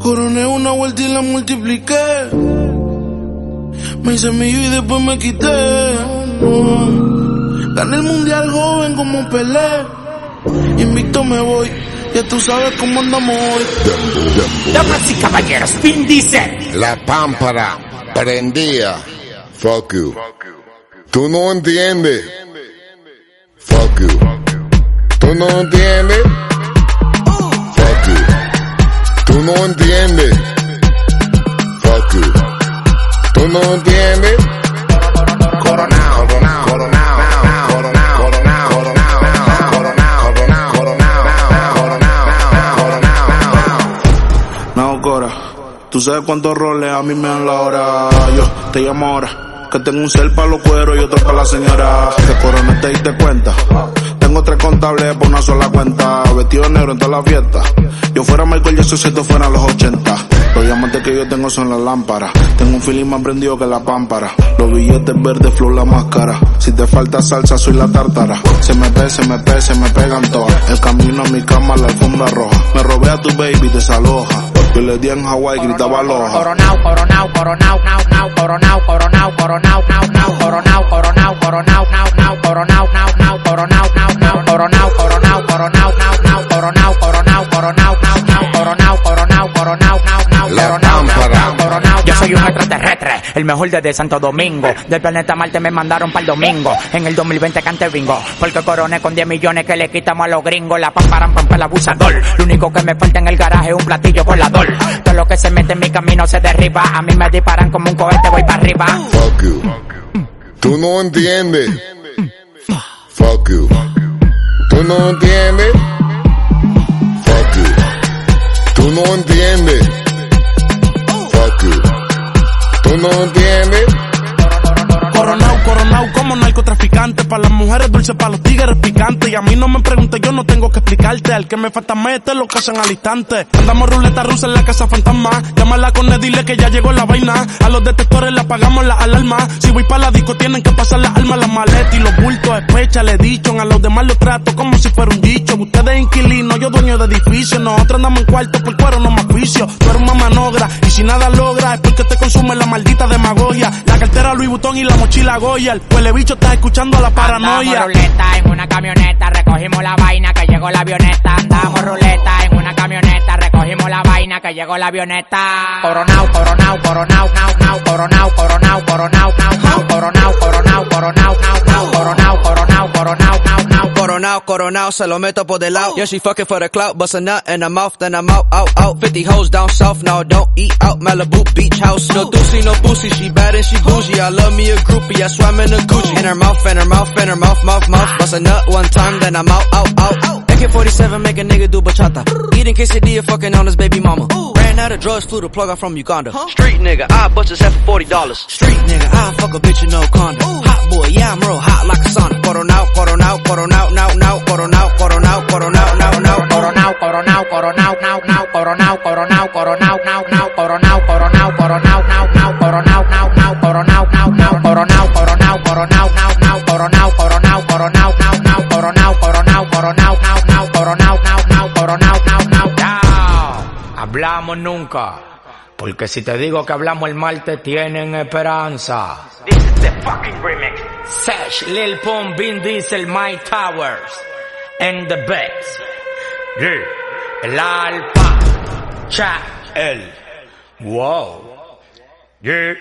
Coroné una vuelta y la multipliqué. Me hice mío y después me quité. Gané el mundial joven como Pelé. Invicto me voy. Ya tú sabes cómo andamos hoy. Damas y caballeros, Vin Diesel. La pámpara prendía. Fuck you. Tú no entiendes. Fuck you. Tú no entiendes. Tú no entiendes. Fuck you. Tú no entiendes. Coronao, coronao, coronao. Tú sabes cuántos roles a mí me dan la hora. Yo te llamo ahora. Que tengo un cel para los cueros y otro para la señora. Te coronaste y te cuenta. Tres contables por una sola cuenta. Vestido negro en toda la fiesta. Yo fuera Michael Jackson si esto fuera los 80. Los diamantes que yo tengo son las lámparas. Tengo un feeling más prendido que la pámpara. Los billetes verdes, flow la máscara. Si te falta salsa, soy la tártara. Se me ve, se me pe, se me pegan todas. El camino a mi cama, la alfombra roja. Me robé a tu baby, desaloja. Yo le di en Hawái, gritaba aloha. Coronao, coronao, coronao, nao, nao, coronao, coronao, coronao, nao, nao, coronao, coronao, coronao, nao, nao, coronao, nao, nao, coronao, nao, nao, coronao, coronao, coronao, nao, nao, coronao, coronao, coronao, nao, nao, coronao, coronao, coronao, nao, nao, coronao, coronao. Yo soy un extraterrestre, el mejor desde Santo Domingo. Del planeta Marte me mandaron para el domingo. En el 2020 cante bingo. Porque coroné con 10 millones que le quitamos a los gringos. La pamparan pampa el abusador. Lo único que me falta en el garaje es un platillo volador. Todo lo que se mete en mi camino se derriba. A mí me disparan como un cohete, voy para arriba. Fuck you. Tú no entiendes. Fuck you. Tú no entiendes. Fuck you. Tú no entiendes. Fuck you. Tú no entiendes. Para las mujeres dulces, para los tigres picantes. Y a mí no me preguntes, yo no tengo que explicarte. Al que me falta mete lo que hacen al instante. Andamos ruleta rusa en la casa fantasma. Llámala con él, dile que ya llegó la vaina. A los detectores le apagamos la alarma. Si voy para la disco, tienen que pasar las almas, las maletas y los bultos. Especha, le dicho. A los demás los trato como si fuera un dicho. Ustedes inquilinos, yo dueño de edificio. Nosotros andamos en cuarto por cuero, no más juicio. Tú eres una manogra. Y si nada logra, es porque te consume la maldita demagogia. La Louis Vuitton y la mochila Goya. El bicho está escuchando la paranoia. Andamos ruleta en una camioneta, recogimos la vaina que llegó la avioneta. Andamos ruleta en una camioneta, recogimos la vaina que llegó la avioneta. Coronao, coronao, coronao, nao, nao, coronao, coronao, coronao, nao, nao, coronao, coronao, coronao, nao, nao, coronao, coronao, coronao, nao, Coronao, coronao, se lo meto por del lado. Yeah, she fucking for the clout, bust a nut in her mouth, then I'm out, out, out. 50 hoes down south, now don't eat out. Malibu beach house, no doozy, no boozy. She bad and she bougie. I love me a groupie, I swam in a Gucci. In her mouth, in her mouth, in her mouth, mouth, mouth. Bust a nut one time, then I'm out, out, out. AK-47 make a nigga do bachata. Eating quesadilla, fucking on his baby mama. Ran out of drugs, flew the plug out from Uganda. Street nigga, I bust his head for $40. Street nigga, I fuck a bitch in no condom. Hot boy, coronao, coronao, coronao, nao, nao, coronao, coronao, coronao, nao, nao, coronao, nao, nao, coronao, nao, nao, coronao, coronao, coronao, nao, nao, coronao, coronao, coronao, nao, nao, coronao, coronao, coronao, nao, nao, coronao, nao, nao, coronao, nao, nao. Ya, hablamos nunca. Porque si te digo que hablamos el martes, tienen esperanza. This is the fucking remix. Sesh, Lil Pump, Vin Diesel, Mike Towers. And the best. Yeah. El alfa. Cha. El. Wow. Yeah.